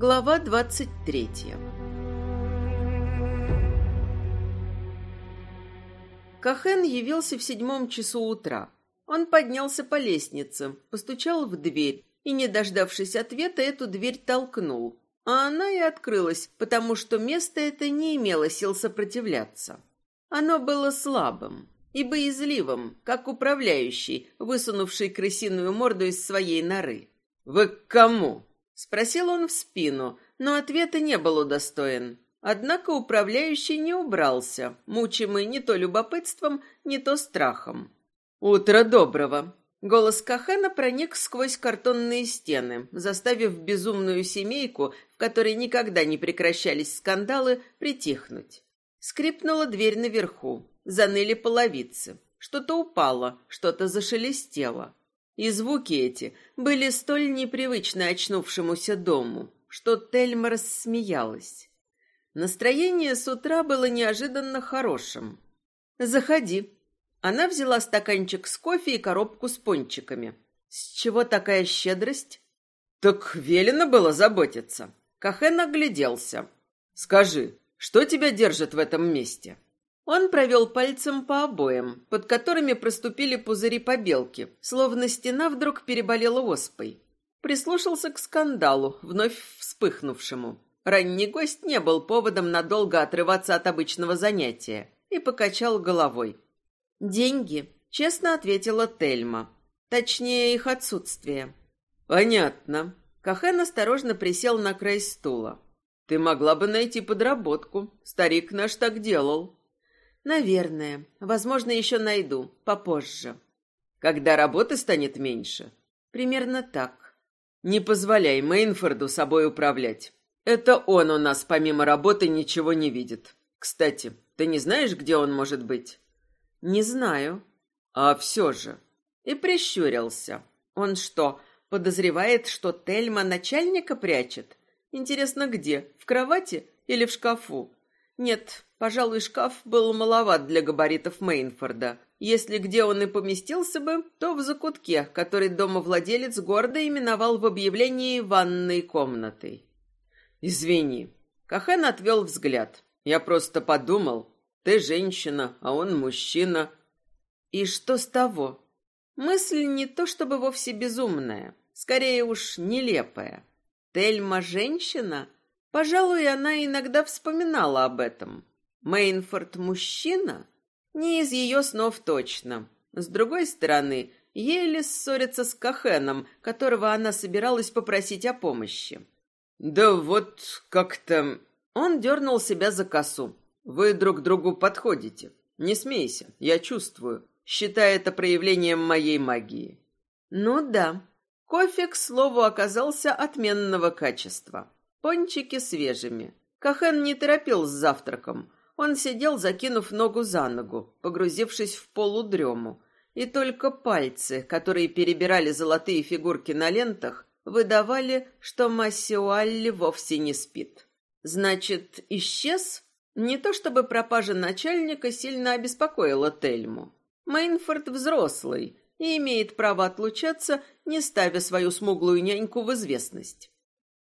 Глава двадцать третья Кахен явился в седьмом часу утра. Он поднялся по лестнице, постучал в дверь и, не дождавшись ответа, эту дверь толкнул. А она и открылась, потому что место это не имело сил сопротивляться. Оно было слабым и боязливым, как управляющий, высунувший крысиную морду из своей норы. «Вы к кому?» — спросил он в спину, но ответа не был удостоен. Однако управляющий не убрался, мучимый не то любопытством, не то страхом. «Утро доброго!» Голос Кахена проник сквозь картонные стены, заставив безумную семейку, в которой никогда не прекращались скандалы, притихнуть. Скрипнула дверь наверху, заныли половицы. Что-то упало, что-то зашелестело. И звуки эти были столь непривычны очнувшемуся дому, что Тельма рассмеялась. Настроение с утра было неожиданно хорошим. «Заходи». Она взяла стаканчик с кофе и коробку с пончиками. «С чего такая щедрость?» «Так велено было заботиться». Кахен огляделся. «Скажи, что тебя держит в этом месте?» Он провел пальцем по обоям, под которыми проступили пузыри побелки, словно стена вдруг переболела оспой. Прислушался к скандалу, вновь вспыхнувшему. Ранний гость не был поводом надолго отрываться от обычного занятия и покачал головой. «Деньги», — честно ответила Тельма. Точнее, их отсутствие. «Понятно». Кахен осторожно присел на край стула. «Ты могла бы найти подработку. Старик наш так делал». Наверное. Возможно, еще найду. Попозже. Когда работы станет меньше? Примерно так. Не позволяй Мейнфорду собой управлять. Это он у нас помимо работы ничего не видит. Кстати, ты не знаешь, где он может быть? Не знаю. А все же. И прищурился. Он что, подозревает, что Тельма начальника прячет? Интересно, где? В кровати или в шкафу? Нет, Пожалуй, шкаф был маловат для габаритов Мейнфорда. Если где он и поместился бы, то в закутке, который домовладелец гордо именовал в объявлении ванной комнатой. «Извини». Кахен отвел взгляд. «Я просто подумал, ты женщина, а он мужчина». «И что с того?» Мысль не то чтобы вовсе безумная, скорее уж нелепая. Тельма женщина? Пожалуй, она иногда вспоминала об этом. Мейнфорд мужчина? Не из ее снов точно. С другой стороны, еле ссорится с Кахеном, которого она собиралась попросить о помощи. «Да вот как-то...» Он дернул себя за косу. «Вы друг другу подходите. Не смейся, я чувствую. Считай это проявлением моей магии». «Ну да». Кофе, к слову, оказался отменного качества. Пончики свежими. Кахен не торопил с завтраком. Он сидел, закинув ногу за ногу, погрузившись в полудрему, и только пальцы, которые перебирали золотые фигурки на лентах, выдавали, что Массиуалли вовсе не спит. Значит, исчез? Не то чтобы пропажа начальника сильно обеспокоила Тельму. Мейнфорд взрослый и имеет право отлучаться, не ставя свою смуглую няньку в известность.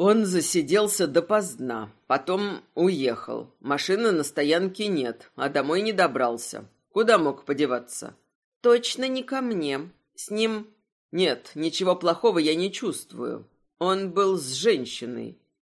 Он засиделся допоздна, потом уехал. Машины на стоянке нет, а домой не добрался. Куда мог подеваться? Точно не ко мне. С ним... Нет, ничего плохого я не чувствую. Он был с женщиной.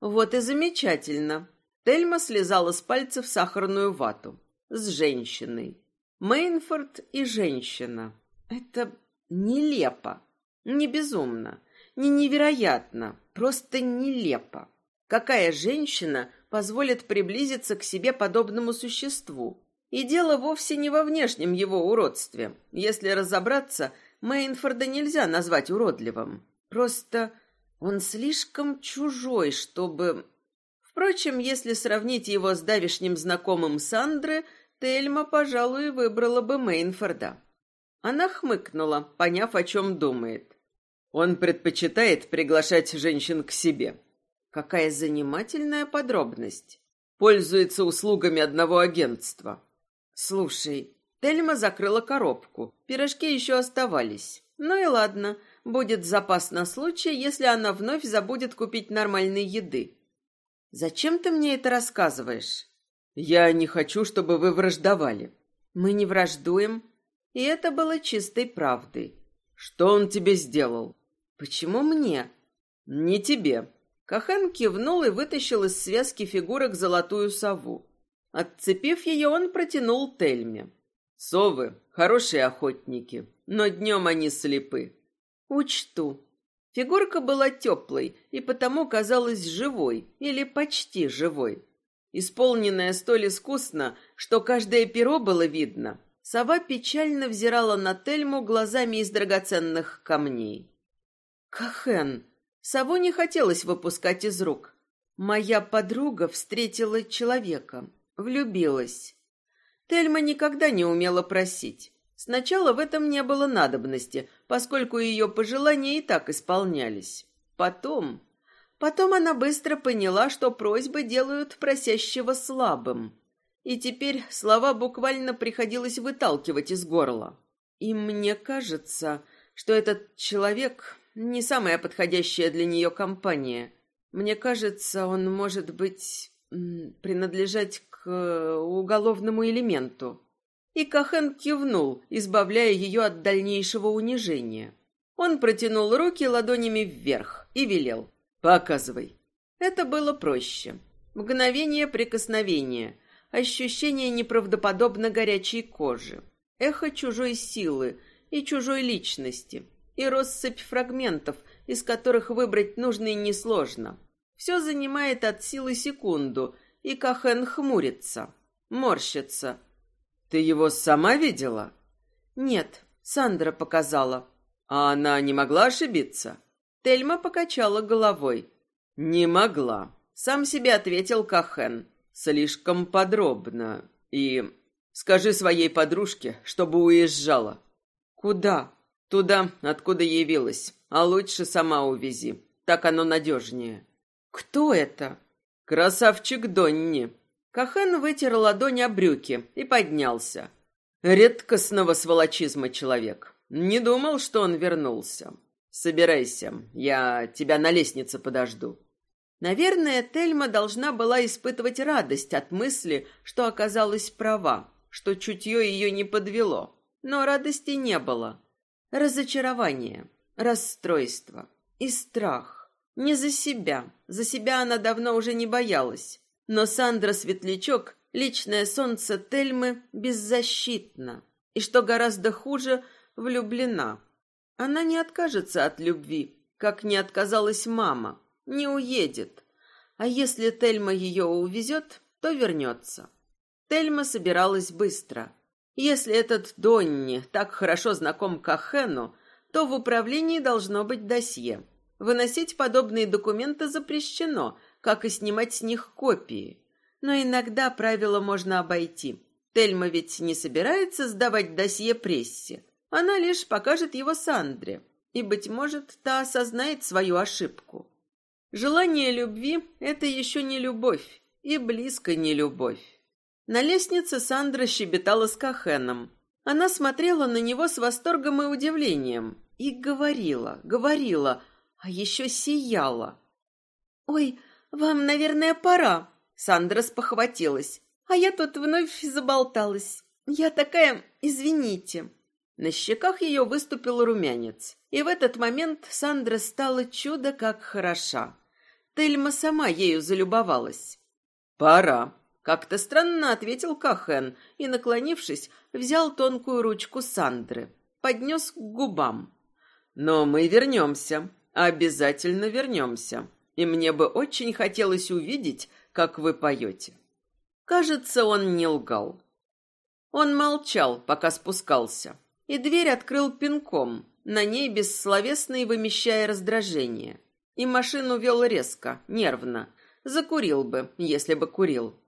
Вот и замечательно. Тельма слезала с пальцев сахарную вату. С женщиной. Мейнфорд и женщина. Это нелепо. Не безумно. Не невероятно. Просто нелепо. Какая женщина позволит приблизиться к себе подобному существу? И дело вовсе не во внешнем его уродстве. Если разобраться, Мейнфорда нельзя назвать уродливым. Просто он слишком чужой, чтобы... Впрочем, если сравнить его с давишним знакомым Сандры, Тельма, пожалуй, выбрала бы Мейнфорда. Она хмыкнула, поняв, о чем думает. Он предпочитает приглашать женщин к себе. Какая занимательная подробность. Пользуется услугами одного агентства. Слушай, Тельма закрыла коробку. Пирожки еще оставались. Ну и ладно, будет запас на случай, если она вновь забудет купить нормальной еды. Зачем ты мне это рассказываешь? Я не хочу, чтобы вы враждовали. Мы не враждуем, и это было чистой правдой. Что он тебе сделал? Почему мне? Не тебе. Кахан кивнул и вытащил из связки фигурок золотую сову. Отцепив ее, он протянул Тельме. Совы — хорошие охотники, но днем они слепы. Учту. Фигурка была теплой и потому казалась живой или почти живой. Исполненная столь искусно, что каждое перо было видно, сова печально взирала на Тельму глазами из драгоценных камней. Кахен, сову не хотелось выпускать из рук. Моя подруга встретила человека, влюбилась. Тельма никогда не умела просить. Сначала в этом не было надобности, поскольку ее пожелания и так исполнялись. Потом... Потом она быстро поняла, что просьбы делают просящего слабым. И теперь слова буквально приходилось выталкивать из горла. И мне кажется, что этот человек не самая подходящая для нее компания. Мне кажется, он может быть принадлежать к э, уголовному элементу. И Кахен кивнул, избавляя ее от дальнейшего унижения. Он протянул руки ладонями вверх и велел «Показывай». Это было проще. Мгновение прикосновения, ощущение неправдоподобно горячей кожи, эхо чужой силы и чужой личности, и россыпь фрагментов, из которых выбрать нужный несложно. Все занимает от силы секунду, и Кахен хмурится, морщится. «Ты его сама видела?» «Нет, Сандра показала». «А она не могла ошибиться?» Тельма покачала головой. «Не могла», — сам себе ответил Кахен. «Слишком подробно. И скажи своей подружке, чтобы уезжала». «Куда?» «Туда, откуда явилась. А лучше сама увези. Так оно надежнее». «Кто это?» «Красавчик Донни». Кахан вытер ладонь о брюки и поднялся. Редкостного сволочизма человек. Не думал, что он вернулся. Собирайся, я тебя на лестнице подожду. Наверное, Тельма должна была испытывать радость от мысли, что оказалась права, что чутье ее не подвело. Но радости не было. Разочарование, расстройство и страх. Не за себя. За себя она давно уже не боялась. Но Сандра Светлячок, личное солнце Тельмы, беззащитна. И что гораздо хуже, влюблена. Она не откажется от любви, как не отказалась мама. Не уедет. А если Тельма ее увезет, то вернется. Тельма собиралась быстро. Если этот Донни так хорошо знаком Кахену, то в управлении должно быть досье. Выносить подобные документы запрещено, как и снимать с них копии. Но иногда правила можно обойти. Тельма ведь не собирается сдавать досье прессе. Она лишь покажет его Сандре. И, быть может, та осознает свою ошибку. Желание любви — это еще не любовь. И близко не любовь. На лестнице Сандра щебетала с Кахеном. Она смотрела на него с восторгом и удивлением. И говорила, говорила, а еще сияла. «Ой, вам, наверное, пора», — Сандра спохватилась. «А я тут вновь заболталась. Я такая... Извините». На щеках ее выступил румянец, и в этот момент Сандра стала чудо как хороша. Тельма сама ею залюбовалась. «Пора», — как-то странно ответил Кахен и, наклонившись, взял тонкую ручку Сандры, поднес к губам. «Но мы вернемся. Обязательно вернемся. И мне бы очень хотелось увидеть, как вы поете. Кажется, он не лгал. Он молчал, пока спускался, и дверь открыл пинком, на ней бессловесно и вымещая раздражение. И машину вел резко, нервно. Закурил бы, если бы курил.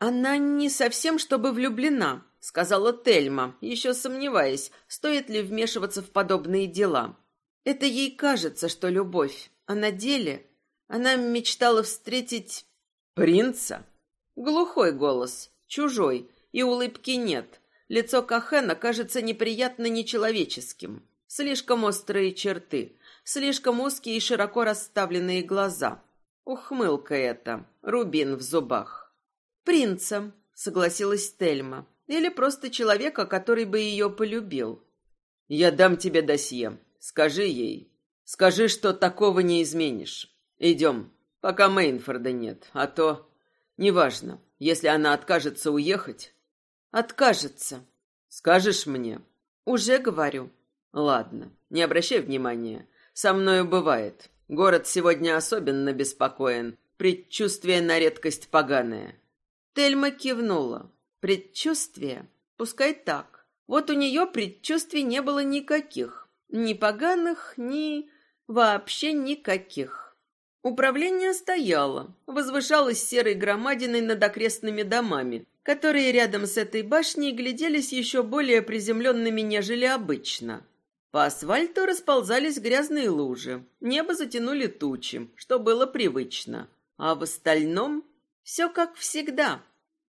Она не совсем чтобы влюблена, сказала Тельма, еще сомневаясь, стоит ли вмешиваться в подобные дела. Это ей кажется, что любовь, а на деле она мечтала встретить принца. Глухой голос, чужой, и улыбки нет. Лицо Кахена кажется неприятно нечеловеческим. Слишком острые черты, слишком узкие и широко расставленные глаза. Ухмылка эта, рубин в зубах. «Принца», — согласилась Тельма. «Или просто человека, который бы ее полюбил». «Я дам тебе досье. Скажи ей. Скажи, что такого не изменишь. Идем, пока Мейнфорда нет, а то... Неважно, если она откажется уехать...» «Откажется». «Скажешь мне?» «Уже говорю». «Ладно, не обращай внимания. Со мною бывает. Город сегодня особенно беспокоен. Предчувствие на редкость поганое. Тельма кивнула. Предчувствие? Пускай так. Вот у нее предчувствий не было никаких. Ни поганых, ни... вообще никаких. Управление стояло, возвышалось серой громадиной над окрестными домами, которые рядом с этой башней гляделись еще более приземленными, нежели обычно. По асфальту расползались грязные лужи, небо затянули тучи, что было привычно. А в остальном все как всегда.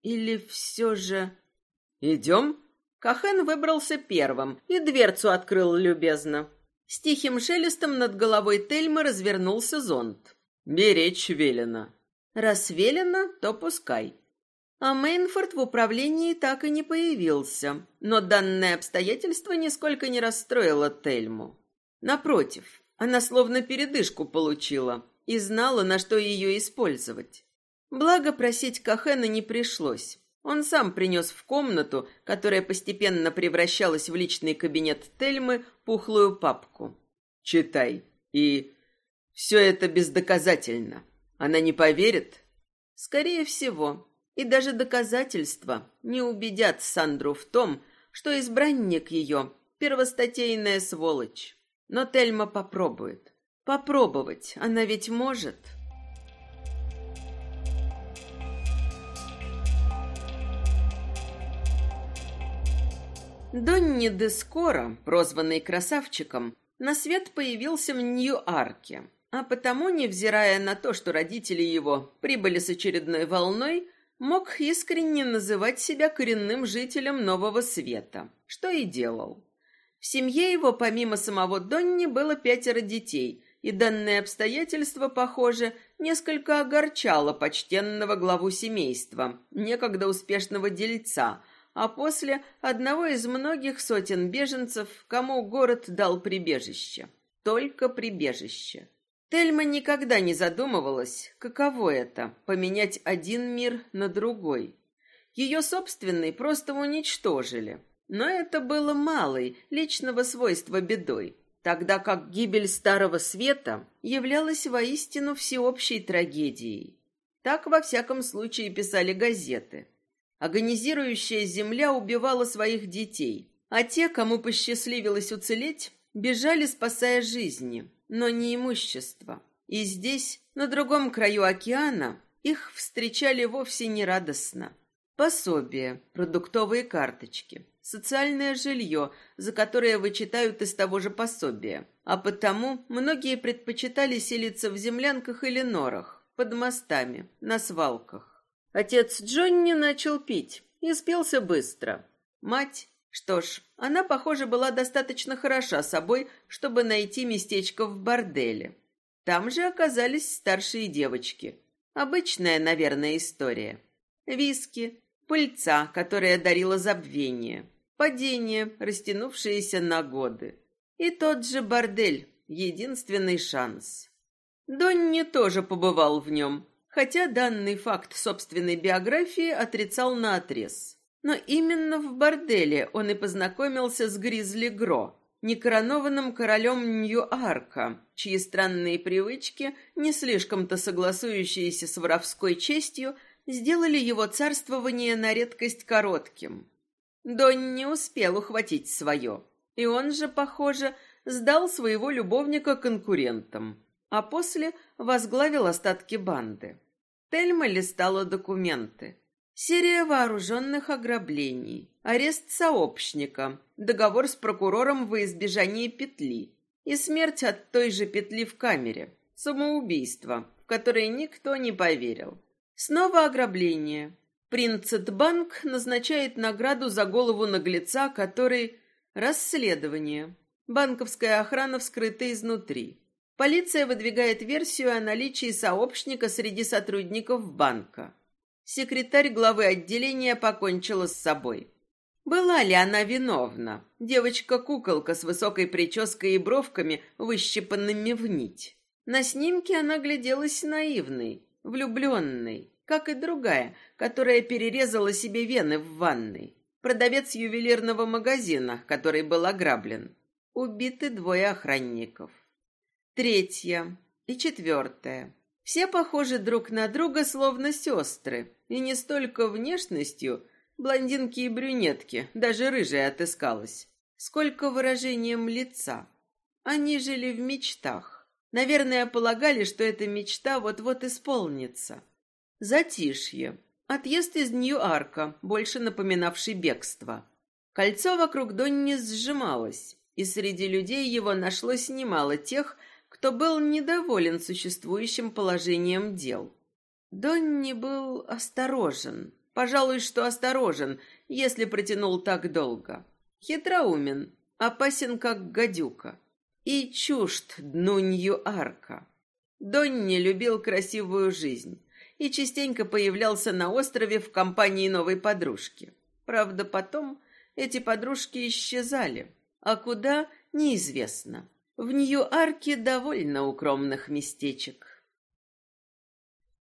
Или все же... «Идем?» Кахен выбрался первым и дверцу открыл любезно. С тихим шелестом над головой Тельмы развернулся зонт. «Беречь велено». «Раз велено, то пускай». А Мейнфорд в управлении так и не появился, но данное обстоятельство нисколько не расстроило Тельму. Напротив, она словно передышку получила и знала, на что ее использовать. Благо просить Кахена не пришлось. Он сам принес в комнату, которая постепенно превращалась в личный кабинет Тельмы, пухлую папку. «Читай. И все это бездоказательно. Она не поверит?» «Скорее всего», и даже доказательства не убедят Сандру в том, что избранник ее — первостатейная сволочь. Но Тельма попробует. Попробовать она ведь может. Донни де Скоро, прозванный красавчиком, на свет появился в Нью-Арке, а потому, невзирая на то, что родители его прибыли с очередной волной, мог искренне называть себя коренным жителем Нового Света, что и делал. В семье его, помимо самого Донни, было пятеро детей, и данное обстоятельство, похоже, несколько огорчало почтенного главу семейства, некогда успешного дельца, а после одного из многих сотен беженцев, кому город дал прибежище. Только прибежище. Тельма никогда не задумывалась, каково это — поменять один мир на другой. Ее собственный просто уничтожили. Но это было малой, личного свойства бедой, тогда как гибель Старого Света являлась воистину всеобщей трагедией. Так, во всяком случае, писали газеты. Агонизирующая земля убивала своих детей, а те, кому посчастливилось уцелеть, бежали, спасая жизни, но не имущество. И здесь, на другом краю океана, их встречали вовсе не радостно. Пособия, продуктовые карточки, социальное жилье, за которое вычитают из того же пособия. А потому многие предпочитали селиться в землянках или норах, под мостами, на свалках. Отец Джонни начал пить и спелся быстро. Мать что ж, она, похоже, была достаточно хороша собой, чтобы найти местечко в борделе. Там же оказались старшие девочки. Обычная, наверное, история. Виски, пыльца, которая дарила забвение, падение, растянувшееся на годы. И тот же бордель, единственный шанс. Донни тоже побывал в нем, хотя данный факт собственной биографии отрицал наотрез. Но именно в борделе он и познакомился с Гризли Гро, некоронованным королем Нью-Арка, чьи странные привычки, не слишком-то согласующиеся с воровской честью, сделали его царствование на редкость коротким. Донь не успел ухватить свое, и он же, похоже, сдал своего любовника конкурентам, а после возглавил остатки банды. Тельма листала документы. Серия вооруженных ограблений, арест сообщника, договор с прокурором во избежание петли и смерть от той же петли в камере, самоубийство, в которое никто не поверил. Снова ограбление. Принцетбанк назначает награду за голову наглеца, который... Расследование. Банковская охрана вскрыта изнутри. Полиция выдвигает версию о наличии сообщника среди сотрудников банка. Секретарь главы отделения покончила с собой. Была ли она виновна? Девочка-куколка с высокой прической и бровками, выщипанными в нить. На снимке она гляделась наивной, влюбленной, как и другая, которая перерезала себе вены в ванной. Продавец ювелирного магазина, который был ограблен. Убиты двое охранников. Третья и четвертая. Все похожи друг на друга, словно сестры. И не столько внешностью, блондинки и брюнетки, даже рыжая отыскалась, сколько выражением лица. Они жили в мечтах. Наверное, полагали, что эта мечта вот-вот исполнится. Затишье. Отъезд из Нью-Арка, больше напоминавший бегство. Кольцо вокруг Донни сжималось, и среди людей его нашлось немало тех, кто был недоволен существующим положением дел. Донни был осторожен, пожалуй, что осторожен, если протянул так долго. Хитроумен, опасен, как гадюка и чужд дну Нью-Арка. Донни любил красивую жизнь и частенько появлялся на острове в компании новой подружки. Правда, потом эти подружки исчезали, а куда – неизвестно. В Нью-Арке довольно укромных местечек.